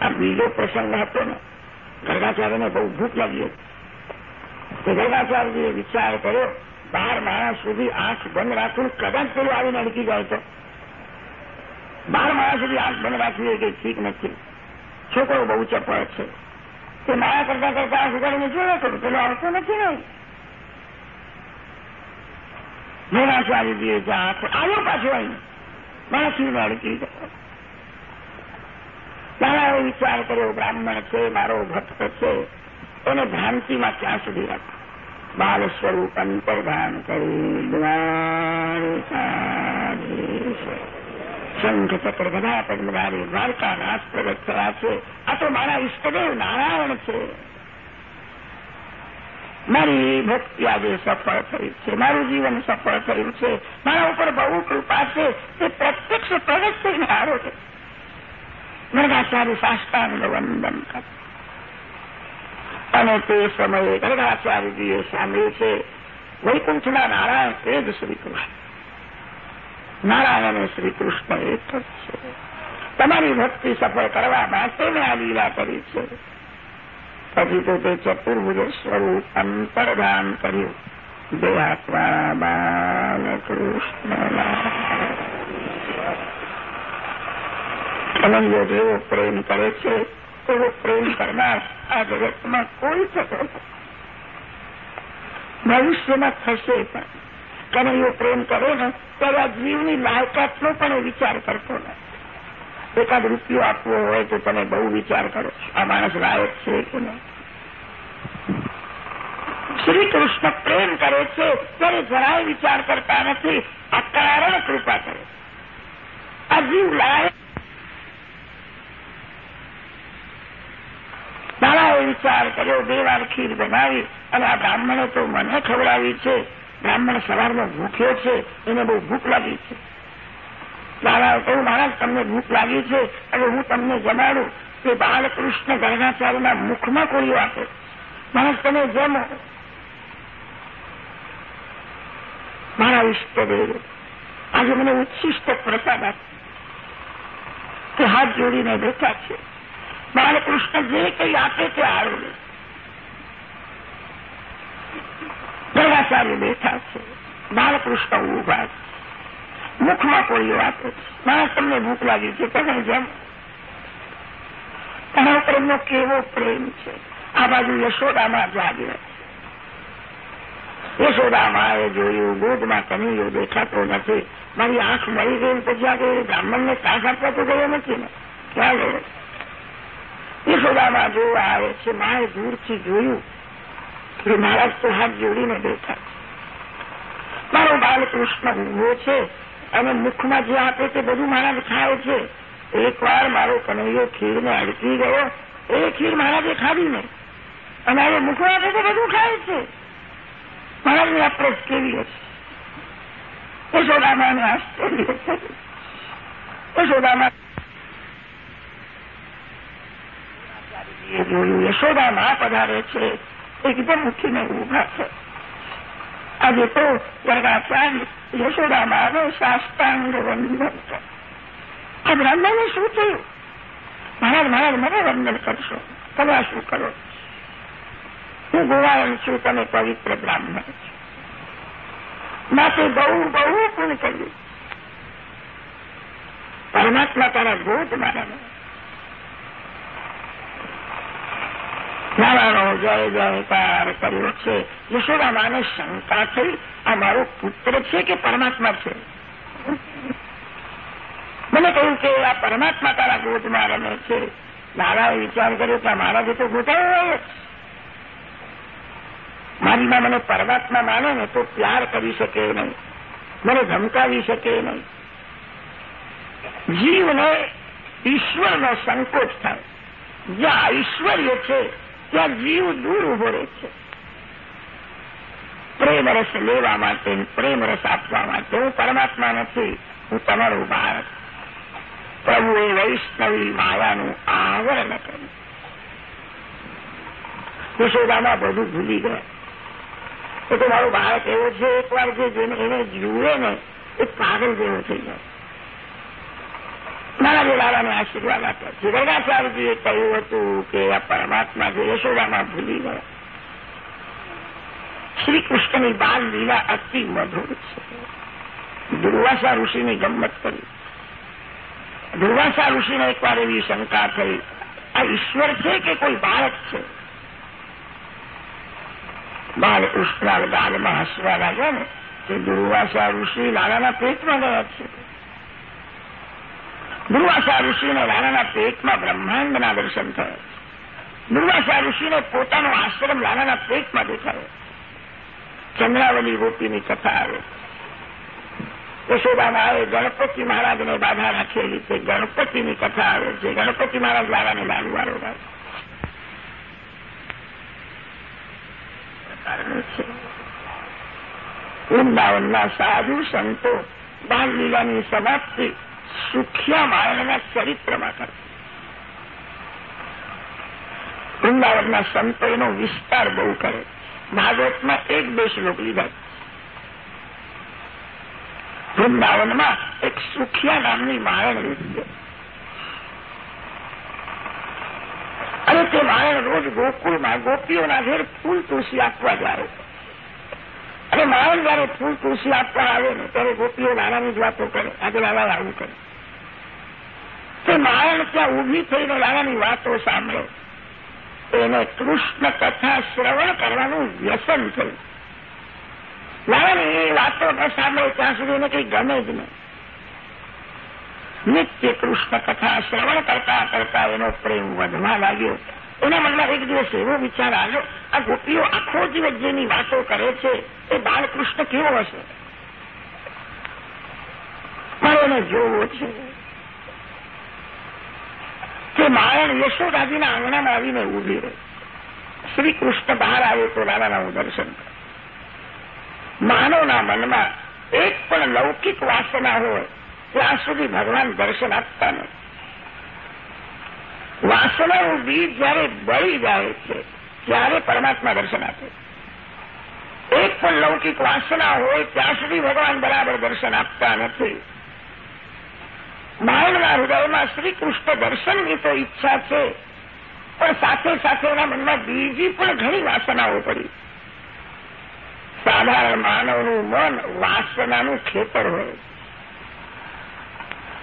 આ બીજો પ્રસંગ હતો ને, ગર્ગાચાર્યને બહુ ભૂખ લાગી હતી. ગર્ગાચાર્યજીએ વિચાર કર્યો, બાર માણસ સુધી આંખ બંધ રાખવું કદાચ પેલું આવીને અડકી જાય તો. બાર માણસ સુધી આંખ બંધ રાખવી એ કંઈ ઠીક નથી. છોકરો બહુ ચપળ છે. તે માયા કરતા કરતા આંખ ઉગાડીને જોયો તો પેલો આવતો નથી ને. મેરાચાર્યજીએ આંખ આવ્યો પાછો આવીને માણસને અડકી મારા એવો વિચાર કર્યો, બ્રાહ્મણ છે, મારો ભક્ત છે. એને ભ્રાંતિમાં ક્યાં સુધી રાખો? બાલ સ્વરૂપ અંતર્ધાન કરી શંખ ચક્ર બધા પદ્મધારી દ્વારકા રાજ પ્રગટ થયા છે. આ તો મારા ઈષ્ટદેવ નારાયણ છે. મારી ભક્તિ આજે સફળ થયું છે, મારું જીવન સફળ થયું છે. મારા ઉપર બહુ કૃપા છે તે પ્રત્યક્ષ પ્રગટ થઈને હારો છે ગરગાચાર્ય સાષ્ટાંગ વંદન કર. અને તે સમયે ગરગાચાર્યજીએ સાંભળ્યું છે, વૈકુંઠના નારાયણ તે જ શ્રી કૃષ્ણ નારાયણ અને શ્રી કૃષ્ણ એક જ છે. તમારી ભક્તિ સફળ કરવા માટે મેં આ લીલા કરી છે. પછી તો ચતુર્ભુજ સ્વરૂપ અંતર્ધાન કર્યું દેહાત્મા બાલકૃષ્ણ કલંગો જેવો પ્રેમ કરે છે એવો પ્રેમ કરનાર આ જગતમાં કોઈ થતો ભવિષ્યમાં થશે પણ કનૈયો પ્રેમ કરે ને ત્યારે આ જીવની લાયકાતનો પણ વિચાર કરતો નથી એકાદ રૂપિયો આપવો હોય તો તમે બહુ વિચાર કરો. આ માણસ લાયક છે કે નહીં? શ્રી કૃષ્ણ પ્રેમ કરે છે, ત્યારે જરાય વિચાર કરતા નથી. આ કારણ કૃપા કરે આ જીવ લાય દાદાએ વિચાર કર્યો બે વાર ખીર બનાવી અને આ બ્રાહ્મણે તો મને ખવડાવી છે. બ્રાહ્મણ સવારમાં ભૂખ્યો છે, એને બહુ ભૂખ લાગી છે. દાદાએ કહ્યું મહારાજ તમને ભૂખ લાગી છે અને હું તમને જમાડું. તે બાળકૃષ્ણ ગર્ગાચાર્યના મુખમાં કોઈ આપે. મહારાજ, તમે જમો મારા ઈષ્ટદેવ, આજે મને ઉચ્છિષ્ટ પ્રસાદ આપ. તે હાથ જોડીને બેઠા છે. બાલકૃષ્ણ જે કંઈ આપે તે આળવે ગર્ગાચાર્ય બેઠા છે. બાલકૃષ્ણ ઊભા છે. મુખમાં કોઈ આપે માણસ તમને ભૂખ લાગી છે. તમે જેમ તમારા પર એમનો કેવો પ્રેમ છે. આ બાજુ યશોદામાં જાગે યશોદામાં એ જોયું, ગોદમાં કનૈયો દેખાતો નથી. મારી આંખ મળી ગઈ પછી આગળ બ્રાહ્મણને તાસ આપવા તો ગયો નથી ને. ક્યાં ગયો યશોદામાં જોવા આવે છે માએ દૂરથી જોયું કે મહારાજ તો હાથ જોડીને બેઠા મારો બાલકૃષ્ણ ઊભો છે. અને મુખમાં જે આપે તે બધું મારા ખાય છે. એકવાર મારો કનૈયો ખીરને અડકી ગયો. એ ખીર મહારાજે ખાધી નહીં. અને હવે મુખમાં આપે તો બધું ખાય છે. મહારાજની અપ્રોચ કેવી હશે? યશોદામાને યશોદામાં જોયું, યશોદામાં પધારે છે. એકદમ ઉઠીને ઊભા છે આજે તો વર્ગાચાર્ય યશોદામાં શાસ્ત્રાંગ વંદન છે આ બ્રાહ્મણને શું થયું મહારાજ મહારાજ મને વંદન કરશો તમે શું કરો હું ગોવાયન છું તમે પવિત્ર બ્રાહ્મણ છો માટે બહુ બહુ પણ કર્યું પરમાત્મા તારા ગોદ મારા નારાયણો જય જયકાર કર્યો છે. યશોદામાને શંકા થઈ. આ મારો પુત્ર છે કે પરમાત્મા છે? મને કહ્યું કે આ પરમાત્મા તારા ગોદમાં રમે છે. દાદાએ વિચાર કર્યો કે મહારાજે તો ગોતાયો હોય. મારીમાં મને પરમાત્મા માને ને તો પ્યાર કરી શકે નહીં. મને ધમકાવી શકે નહીં. જીવને ઈશ્વરનો સંકોચ થાય. જ્યાં ઐશ્વર્ય છે ત્યાં જીવ દૂર ઊભો રહે છે. પ્રેમ રસ લેવા માટે, પ્રેમ રસ આપવા માટે હું પરમાત્મા નથી, હું તમારું બાળક પ્રભુએ વૈષ્ણવી માયાનું આવરણ કર્યું. કુશોદામાં બધું ભૂલી ગયા. એ તો મારું બાળક એવો છે, એકવાર જે જેને એને જુએ ને, એ પાગલ જેવો થઈ જાય મારા લાલાને આશીર્વાદ આપ્યા છે. ગંગાચાર્યજીએ કહ્યું હતું કે આ પરમાત્મા જે યશોદામાં ભૂલી ગયા. શ્રી બાલ લીલા અતિ મધુર છે. દુર્વાસા ઋષિની ગમત કરી. દુર્વાસા ઋષિને એકવાર એવી શંકા થઈ, આ ઈશ્વર છે કે કોઈ બાળક છે? બાલકૃષ્ણ બાલમાં હસવા લાગ્યા ને, કે દુર્વાસા ઋષિ લાલાના પેટમાં ગયા છે. દુર્વાસા ઋષિને રાણાના પેટમાં બ્રહ્માંડના દર્શન થયા. દુર્વાસા ઋષિને પોતાનો આશ્રમ રાણાના પેટમાં દેખાયો. ચંદ્રાવલી ગોપીની કથા આવે. યશોદામાએ ગણપતિ મહારાજને બાધા રાખેલી છે. ગણપતિની કથા આવે છે. ગણપતિ મહારાજ લાલાને લાલુ છે. વૃંદાવનના સાધુ સંતો બાલ લીલાની સમાપ્તિ સુખિયા માણસના ચરિત્રમાં કરે. વૃંદાવનના સંતો એનો વિસ્તાર બહુ કરે. ભાગવતમાં એક બે શ્લોક લીધા વૃંદાવનમાં એક સુખિયા નામની માયણ રહી અને તે મારણ રોજ ગોકુળમાં ગોપીઓના ઘેર ફૂલ તુલસી આપવા જાય અને જયારે ફૂલ તુલસી આપવા આવે ત્યારે ગોપીઓ લાલાની જ વાતો કરે. આજે લાલા આવું કરે. તે માયણ ત્યાં ઊભી થઈને લાલાની વાતો સાંભળે. એને કૃષ્ણ કથા શ્રવણ કરવાનું વ્યસન થયું. લાલાની એ વાતો ન સાંભળે ત્યાં સુધી એને કંઈ ગમે જ નહીં. નિત્ય કૃષ્ણ કથા શ્રવણ કરતા કરતા એનો પ્રેમ વધવા લાગ્યો. એના મનમાં એક દિવસ એવો વિચાર આવ્યો, આ ગોપીઓ આખો દિવસ જેની વાતો કરે છે, એ બાળકૃષ્ણ કેવો હશે? મારે એને જોવો છે. કે મારણ યશોદાજીના આંગણામાં આવીને ઊભી રહે. શ્રી કૃષ્ણ બહાર આવે તો રાણાનું દર્શન માનવના મનમાં એક પણ લૌકિક વાસના હોય, ત્યાં સુધી ભગવાન દર્શન આપતા નથી. વાસનાનું બીજ જયારે બળી જાય છે, ત્યારે પરમાત્મા દર્શન આપે. એક પણ લૌકિક વાસના હોય, ત્યાં સુધી ભગવાન બરાબર દર્શન આપતા નથી. માનવના હૃદયમાં શ્રી કૃષ્ણ દર્શનની તો ઈચ્છા છે, પણ સાથે સાથે એના મનમાં બીજી પણ ઘણી વાસનાઓ પડી. સાધારણ માનવનું મન વાસનાનું ખેતર હોય.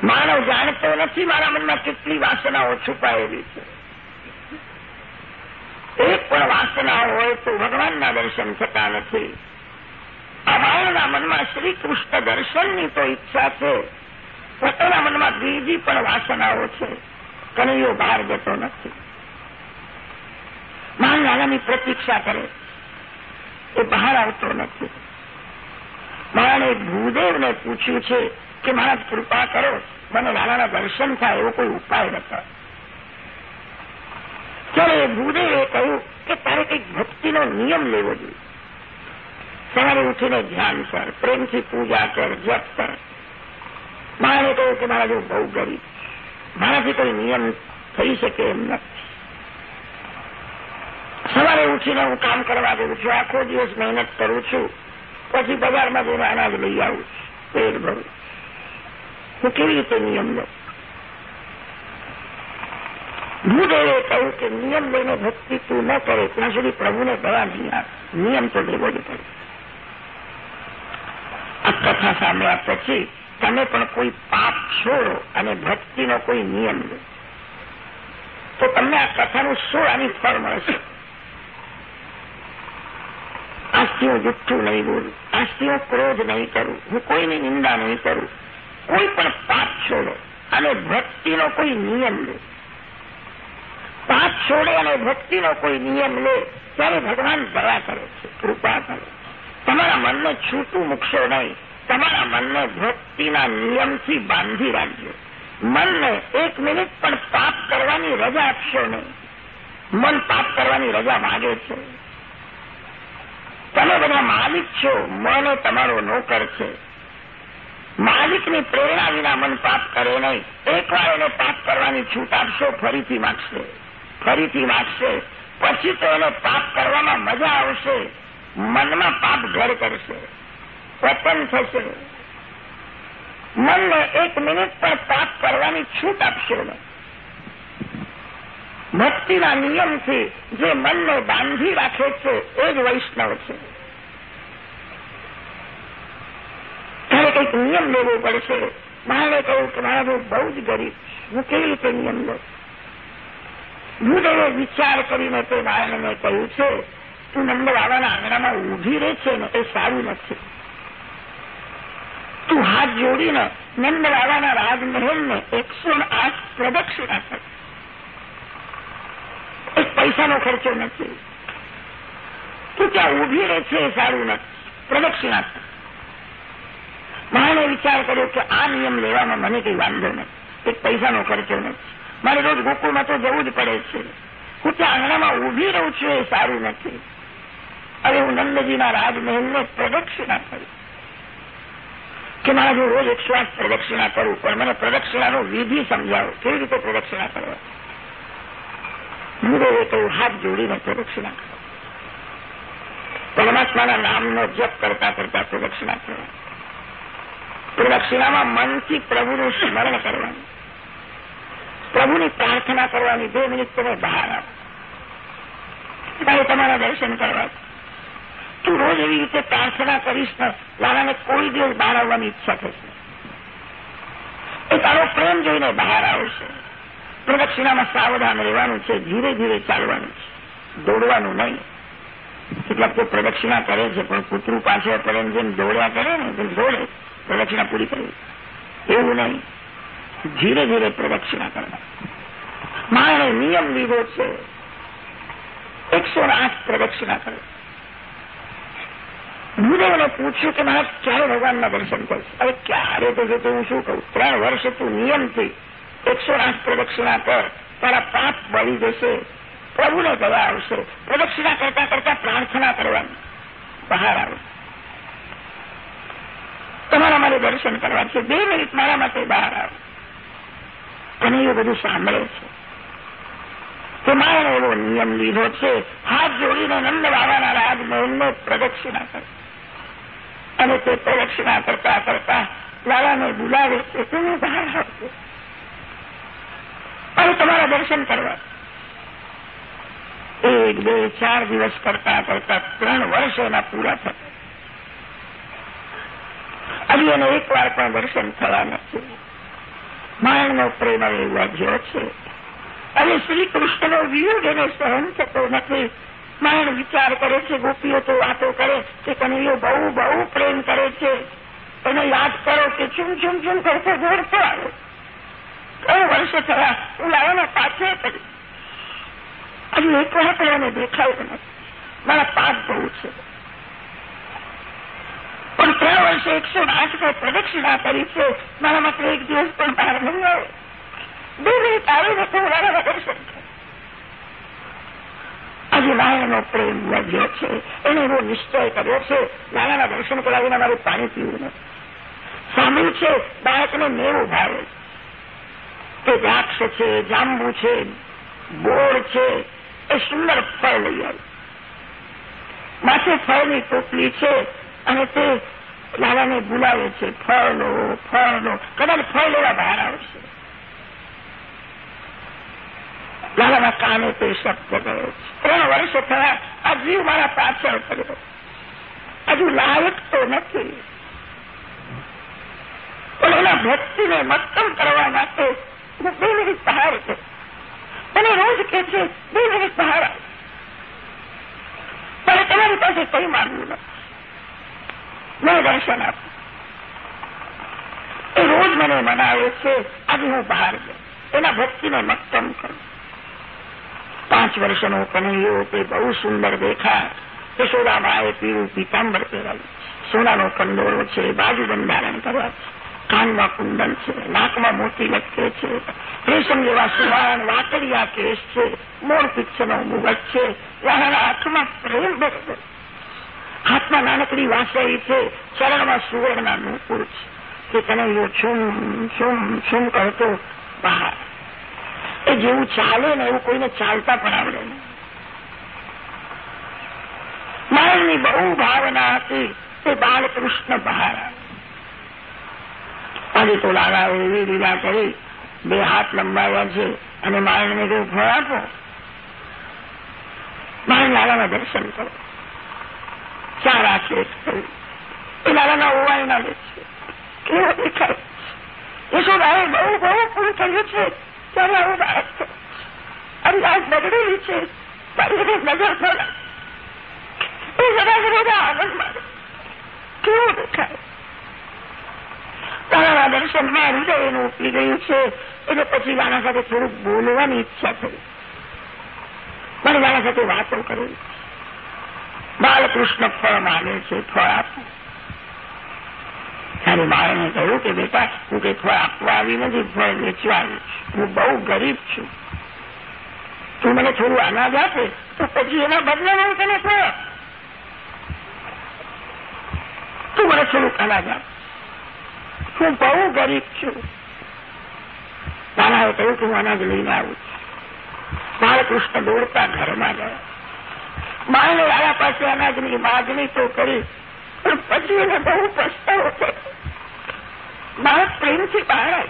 માનવ જાણતો નથી, મારા મનમાં કેટલી વાસનાઓ છુપાયેલી છે. એક પણ વાસના હોય તો ભગવાનના દર્શન થતા નથી. માનવના મનમાં શ્રી દર્શનની તો ઈચ્છા છે. પોતાના મનમાં બીજી પણ વાસનાઓ છે. કનૈયો બહાર જતો નથી. માન નાનાની પ્રતીક્ષા કરે. એ બહાર આવતો નથી. માણે ભૂદેવને પૂછ્યું છે કે મહારાજ, કૃપા કરો. મને લાલાના દર્શન થાય એવો કોઈ ઉપાય બતાવો ત્યારે ગુરુદેવે કહ્યું કે તારે કંઈક ભક્તિનો નિયમ લેવો જોઈએ. સવારે ઉઠીને ધ્યાન કર, પ્રેમથી પૂજા કર, જપ કર. મારે કહ્યું કે મારા જેવું બહુ ગરીબ. મારાથી કોઈ નિયમ થઈ શકે એમ નથી. સવારે ઉઠીને હું કામ કરવા જઉં છું. આખો દિવસ મહેનત કરું છું. પછી બજારમાં જઈને અનાજ લઈ આવું છું. પેટ ભરું. હું કેવી રીતે નિયમ લઉં? ગુરુદેવે કહ્યું કે નિયમ લઈને ભક્તિ તું ન કરે, ત્યાં સુધી પ્રભુને દવા નહીં આવે નિયમ તો લેવો જ પડે આ કથા સાંભળ્યા પછી તમે પણ કોઈ પાપ છોડો અને ભક્તિનો કોઈ નિયમ લો. તો તમને આ કથાનું શું આની ફળ મળશે? આજથી હું જુઠ્ઠું નહીં બોલું આજથી હું ક્રોધ નહીં કરું, હું કોઈની નિંદા નહીં કરું. કોઈ પણ પાપ છોડો. અને ભક્તિનો કોઈ નિયમ લે. પાપ છોડે અને ભક્તિનો કોઈ નિયમ લે, ત્યારે ભગવાન દયા કરે છે, કૃપા કરે તમારા મનને છૂટું મૂકશો નહીં. તમારા મનને ભક્તિના નિયમથી બાંધી રાખજો. મનને એક મિનિટ પણ પાપ કરવાની રજા આપશો નહીં. મન પાપ કરવાની રજા માગે છે. તમે બધા માલિક છો, મને તમારો નોકર છે. માલિકની પ્રેરણા વિના મન પાપ કરે નહીં. એકવાર એને પાપ કરવાની છૂટ આપશો, ફરીથી માગશે. ફરીથી માગશે. પછી તો એને પાપ કરવામાં મજા આવશે. મનમાં પાપ ઘર કરશે. પતન થશે. મનને એક મિનિટ પણ પાપ કરવાની છૂટ આપશો નહીં. ભક્તિના નિયમથી જે મનને બાંધી રાખે છે, એ જ વૈષ્ણવ છે. ત્યારે કંઈક નિયમ લેવો પડશે. બાળે કહ્યું કે મારા બહુ જ ગરીબ હું કેવી રીતે નિયમ લઉં ભૂદેવે વિચાર કરીને તે બાળને કહ્યું છે, તું નંદ બાબાના આંગણામાં ઊભી રહે છે ને, એ સારું નથી. તું હાથ જોડીને નંદ બાબાના રાજમહેલને એકસો આઠ પ્રદક્ષિણા કર. એક પૈસાનો ખર્ચો નથી. તું ત્યાં ઊભી રહે છે એ સારું નથી. પ્રદક્ષિણા કર. મારે વિચાર કર્યો કે આ નિયમ લેવામાં મને કંઈ વાંધો નહીં. એક પૈસાનો ખર્ચો નહીં. મારે રોજ ગોકુળમાં તો જવું જ પડે છે. હું ત્યાં આંગણામાં ઊભી રહું છું એ સારું નથી. હવે હું નંદજીના રાજમહેલને પ્રદક્ષિણા કરું. કે મારા જો રોજ એકસો આઠ પ્રદક્ષિણા કરું, પણ મને પ્રદક્ષિણાનો વિધિ સમજાવો. કેવી રીતે પ્રદક્ષિણા કરવા? ગુરુએ કહ્યું હાથ જોડીને પ્રદક્ષિણા કરો. પરમાત્માના નામનો જપ કરતા કરતા પ્રદક્ષિણા કરવા પ્રદક્ષિણામાં મનથી પ્રભુનું સ્મરણ કરવાનું. પ્રભુની પ્રાર્થના કરવાની બે મિનિટ તમે બહાર આવો. તમારા દર્શન કરવા. તું રોજ એવી રીતે પ્રાર્થના કરીશ ને, લાલાને કોઈ દિવસ બહાર આવવાની ઈચ્છા થશે એ તારો પ્રેમ જોઈને બહાર આવશે. પ્રદક્ષિણામાં સાવધાન રહેવાનું છે, ધીરે ધીરે ચાલવાનું છે. દોડવાનું નહીં. કેટલાક તો પ્રદક્ષિણા કરે છે, પણ કૂતરું પાછળ કરે જેમ દોડ્યા કરે ને તેમ દોડે. પ્રદક્ષિણા પૂરી કરવી. એવું નહીં. ધીરે ધીરે પ્રદક્ષિણા કરવા. મારે નિયમ લીધો છે. એકસો આઠ પ્રદક્ષિણા કરે ગુરુદેવને પૂછ્યું કે મારા ક્યારે ભગવાનના દર્શન કરશે? હવે ક્યારે તો જો હું શું કહું? ત્રણ વર્ષ તું નિયમથી એકસો આઠ પ્રદક્ષિણા કર. તારા પાપ બળી જશે. પ્રભુને દવા આવશે. પ્રદક્ષિણા કરતા કરતા પ્રાર્થના કરવાની. બહાર આવે. તમારા મારે દર્શન કરવા છે. બે મિનિટ મારા માટે બહાર આવો. અને એ બધું સાંભળે છે. કે મારે એવો નિયમ લીધો છે. હાથ જોડીને નંદ બાબાના રાજમહેલને પ્રદક્ષિણા કરે. અને તે પ્રદક્ષિણા કરતા કરતા લાલાને બોલાવે છે. તેને બહાર આવશે અને તમારા દર્શન કરવા. એક, બે, ચાર દિવસ કરતા કરતા ત્રણ વર્ષ એના પૂરા થતા હજી એને એક વાર પણ દર્શન થવા નથી. માણનો પ્રેમ હવે વધ્યો છે. અને શ્રી કૃષ્ણનો વિયોગ એને સહન થતો નથી. માણ વિચાર કરે છે, ગોપીઓ તો વાતો કરે કે કનૈયો બહુ બહુ પ્રેમ કરે છે. એને યાદ કરો કે ચૂમ ચૂમ ચૂમ કરતો દોડતો આવ્યો કયો વર્ષ થયા, હું લાવ્યો પાછળ કરી હજુ એક વખત એને દેખાયું નથી. મારા પાપ બહુ છે. પણ ત્રણ વર્ષે એકસો આઠ પર પ્રદક્ષિણા કરી છે. મારા માટે એક દિવસ પણ બહાર નહીં આવે. બે મિનિટ આવીને મારા દર્શન આજે નારાયણનો પ્રેમ લગ્યો છે. એને એવો નિશ્ચય કર્યો છે. નારાયણના દર્શન કરાવીને મારું પાણી પીવું નથી. સાંભળ્યું છે, બાળકને મેવું ભાવે કે દ્રાક્ષ છે, જાંબુ છે, ગોળ છે. એ સુંદર ફળ લઈ આવ્યું માથે ફળની ટોપલી છે. અને તે લાલાને બોલાવે છે, ફળ ફળ, કદાચ ફળ લેવા બહાર આવશે. લાલાના કાને તે શબ્દ ગયો ત્રણ વર્ષ થયા આ જીવ મારા પાછળ કર્યો હજુ લાયક તો નથી. પણ એના ભક્તિને મક્કમ કરવા માટે હું બે મિનિટ બહાર છું. અને રોજ કે છે, બે મિનિટ બહાર આવ. પણ તમારી પાસે કઈ માનવું નથી. મેં દર્શન આપ્યું એ રોજ મને મનાવે છે આજે હું બહાર ગયો એના ભક્તિને મક્તમ કરું પાંચ વર્ષનો કનૈયો તે બહુ સુંદર દેખાય યશોદામાએ પીળું પીતાંબર પહેરાવ્યું સોનાનો કંદોરો છે બાજુ બંધારણ કરવા કાનમાં કુંદન છે નાકમાં મોતી લટકે છે રેશમ જેવા સુવાન વાકડિયા કેસ છે મોર પિચ્છનો મુગટ છે વાહના હાથમાં પ્રેમ ભરતો હાથમાં નાનકડી વાંસળી છે, ચરણમાં સુવર્ણના નુપુર છે. કે કનૈયો છુમ છુમ છુમ કહેતો બહાર. એ જેવું ચાલે ને એવું કોઈને ચાલતા પણ આવડે નહીં. બહુ ભાવના હતી તે બાળકૃષ્ણ બહાર આજે તો લાલાઓ એવી લીલા કરી બે હાથ લંબાવ્યા છે અને માણસને કહ્યું ફળ આપો. માણસ લાલાના દર્શન કરો. થયું એ લાલાના ઓવાઈના લે છે. કેવો દેખાય? યશોદાએ બહુ બહુ પૂરું કર્યું છે. ત્યારે આવું બાળક છે. અને લાજ બગડેલી છે. મારી નજર પડે એ જરા જરા આનંદ મારે દેખાય? તારાના દર્શનમાં હૃદય એનું ઉપડી ગયું છે. એટલે પછી વાના સાથે થોડુંક બોલવાની ઈચ્છા થઈ. મને વાના સાથે વાતો કરવી. બાલકૃષ્ણ ફળ માગે છે ફળ આપવું ત્યારે બાળને કહ્યું કે બેટા, હું કઈ ફળ આપવા આવી નથી ફળ વેચવા આવી હું બહુ ગરીબ છું. તું મને થોડું અનાજ આપે, તો પછી એના બદલામાં હું તને ફળ તું મને થોડુંક અનાજ આપ. હું બહુ ગરીબ છું. નાનાએ કહ્યું કે હું અનાજ લઈને આવું છું. બાળકૃષ્ણ દોડતા ઘરમાં ગયા. માને આના પાસે અનાજની માગણી તો કરી, પણ પછી એને બહુ પસ્તાવો થયો. બાળક પ્રેમથી બહાર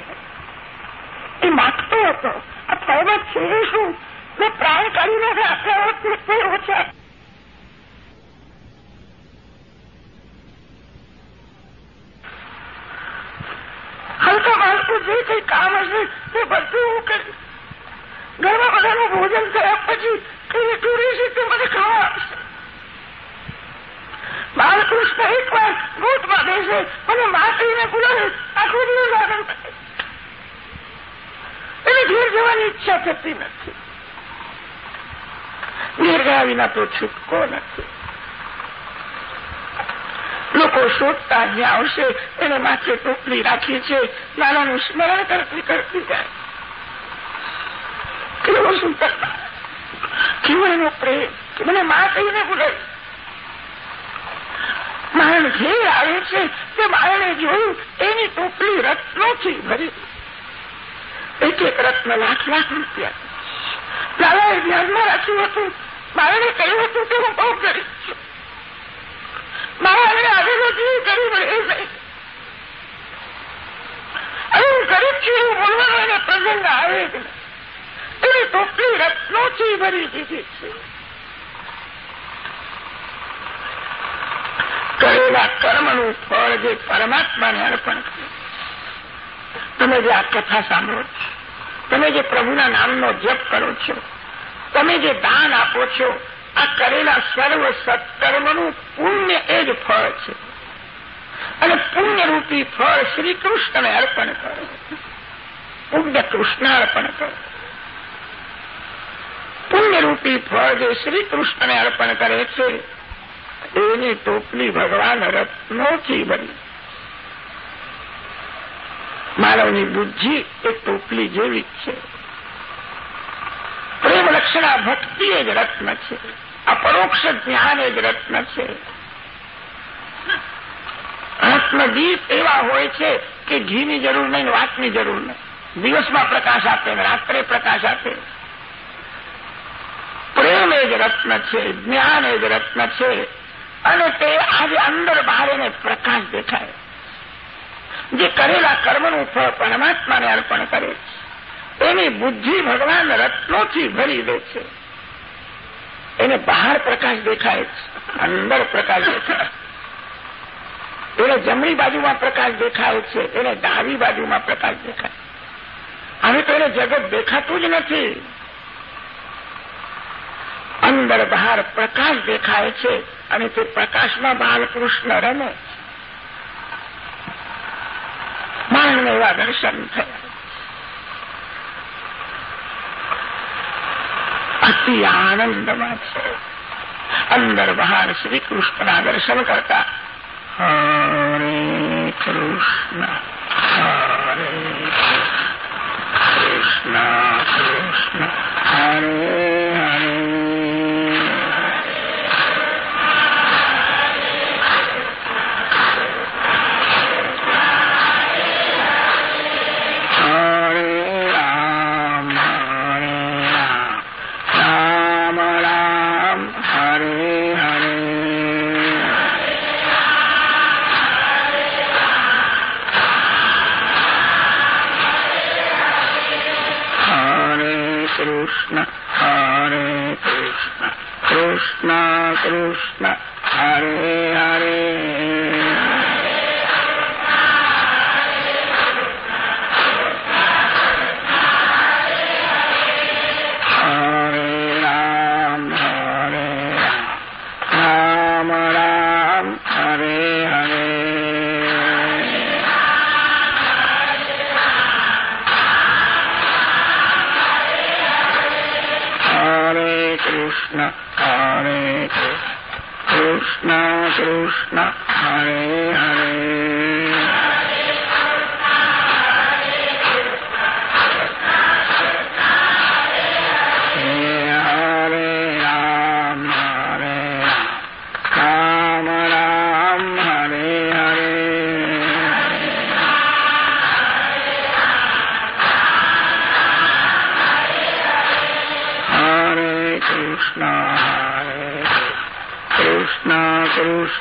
એ માગતો હતો, આ ફળમાં છે શું? મેં પ્રાણ કાઢીને આપ્યા હોત તે ઓછા હલકા બાળકો જે કઈ કામ હશે તે બધું હું કરીશ ઘરમાં બધાનું ભોજન કર્યા પછી કઈ એટલું રહેશે તે મને ખાવા આપશે એક વાર ગોટમાં બેસે અને માટીને બોલાવે આખું દિવસ આનંદ એને ઘેર જવાની ઈચ્છા થતી નથી. નિર્ગા વિના તો છૂટકો નથી. લોકો શોધતા જ્યાં આવશે એને માથે ટોપલી રાખી છે. નાનાનું સ્મરણ કરતી કરતી જાય. કેવો સુંદર કેવો પ્રેમ. મને મા કહીને બોલાવી મારણ જે આવે છે, તે મારણે જોયું, એની ટોપલી રત્નોથી ભરી. એક એક રત્ન લાખ લાખ રૂપિયા. દાદાએ ધ્યાનમાં રાખ્યું હતું. મારણે કહ્યું હતું કે હું બહુ ગરીબ છું. મારા આવેલો જીવ ગરીબ રહે નહીં. હવે હું ગરીબ છું એવું બોલવાનો એને પ્રસંગ આવે જ નહીં. રત્નોથી ભરી દીધી છે કરેલા કર્મનું ફળ જે પરમાત્માને અર્પણ તમે જે આ કથા સાંભળો છો તમે જે પ્રભુના નામનો જપ કરો છો તમે જે દાન આપો છો આ કરેલા સર્વ સત્કર્મનું પુણ્ય એ જ ફળ છે અને પુણ્યરૂપી ફળ શ્રી કૃષ્ણને અર્પણ કરો પુણ્ય કૃષ્ણ અર્પણ કરો પુણ્યરૂપી ફળ જે શ્રી અર્પણ કરે છે, એની ટોપલી ભગવાન રત્નોથી બની. માનવની બુદ્ધિ એ ટોપલી જેવી જ છે. પ્રેમ ભક્તિ એ જ રત્ન છે. અપરોક્ષ જ્ઞાન એ જ રત્ન છે. રત્નદીપ એવા હોય છે કે ઘીની જરૂર નહીં, વાતની જરૂર નહીં. દિવસમાં પ્રકાશ આપે રાત્રે પ્રકાશ આપે. પ્રેમ એ જ રત્ન છે, જ્ઞાન એ જ રત્ન છે. અને તે આજે અંદર બહાર પ્રકાશ દેખાય. જે કરેલા કર્મનું ફળ પરમાત્માને અર્પણ કરે છે. એની બુદ્ધિ ભગવાન રત્નોથી ભરી દે છે. એને બહાર પ્રકાશ દેખાય છે, અંદર પ્રકાશ દેખાય એને જમણી બાજુમાં પ્રકાશ દેખાય છે, એને ડાબી બાજુમાં પ્રકાશ દેખાય હવે તો એને જગત દેખાતું જ નથી. અંદર બહાર પ્રકાશ દેખાય છે અને તે પ્રકાશમાં બાલકૃષ્ણ રમે. માનવ એવા દર્શન થયા. અતિ આનંદમાં છે. અંદર બહાર શ્રી દર્શન કરતા. હરે કૃષ્ણ હરે કૃષ્ણ કૃષ્ણ, હરે કૃષ્ણ હરે કૃષ્ણ કૃષ્ણ હરે હરે